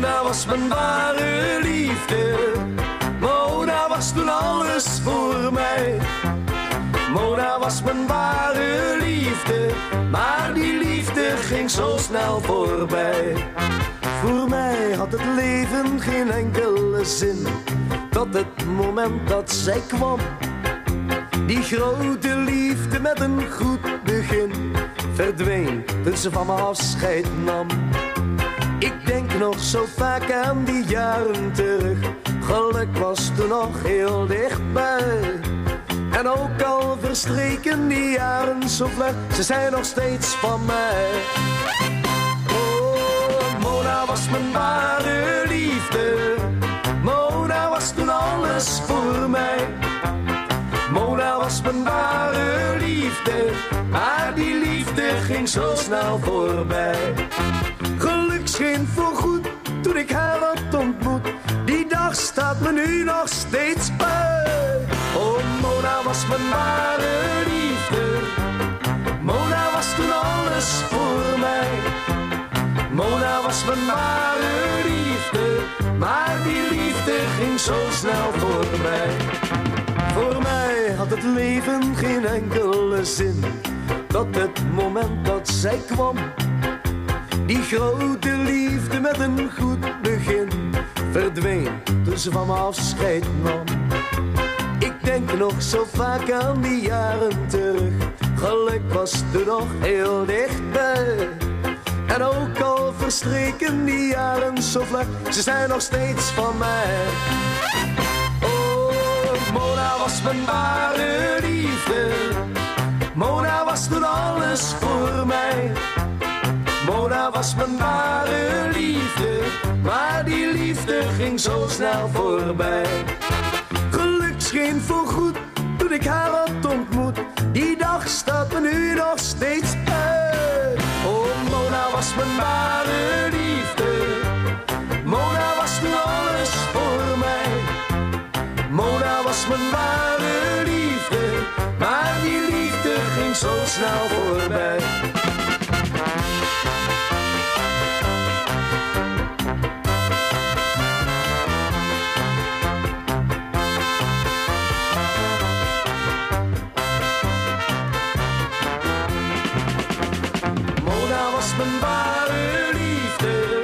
was mijn ware liefde. Mona was toen alles voor mij. Mona was mijn ware liefde, maar die liefde ging zo snel voorbij. Voor mij had het leven geen enkele zin, tot het moment dat zij kwam. Die grote liefde met een goed begin verdween toen ze van me afscheid nam. Zo vaak aan die jaren terug, geluk was toen nog heel dichtbij. En ook al verstreken die jaren zo vlug, ze zijn nog steeds van mij. Oh, Mona was mijn ware liefde. Mona was toen alles voor mij. Mona was mijn ware liefde, maar die liefde ging zo snel voorbij. Geluk scheen voorgoed toen ik haar had ontmoet. Die dag staat me nu nog steeds bij. Oh, Mona was mijn ware liefde. Mona was toen alles voor mij. Mona was mijn ware liefde, maar die liefde ging zo snel voorbij. Voor mij had het leven geen enkele zin, tot het moment dat zij kwam. Die grote liefde met een goed begin verdween toen ze van me afscheid nam. Ik denk nog zo vaak aan die jaren terug. Geluk was toen nog heel dichtbij. En ook al verstreken die jaren zo vlug, ze zijn nog steeds van mij. Oh, Mona was mijn ware liefde. Mona was toen alles voor mij. Mona was mijn ware liefde, maar die liefde ging zo snel voorbij. Geluk scheen voorgoed toen ik haar had ontmoet. Die dag staat me nu nog steeds uit. Oh, Mona was mijn ware liefde. Mona was toen alles voor mij. Mona was mijn ware liefde, maar die liefde ging zo snel voorbij. Mijn ware liefde.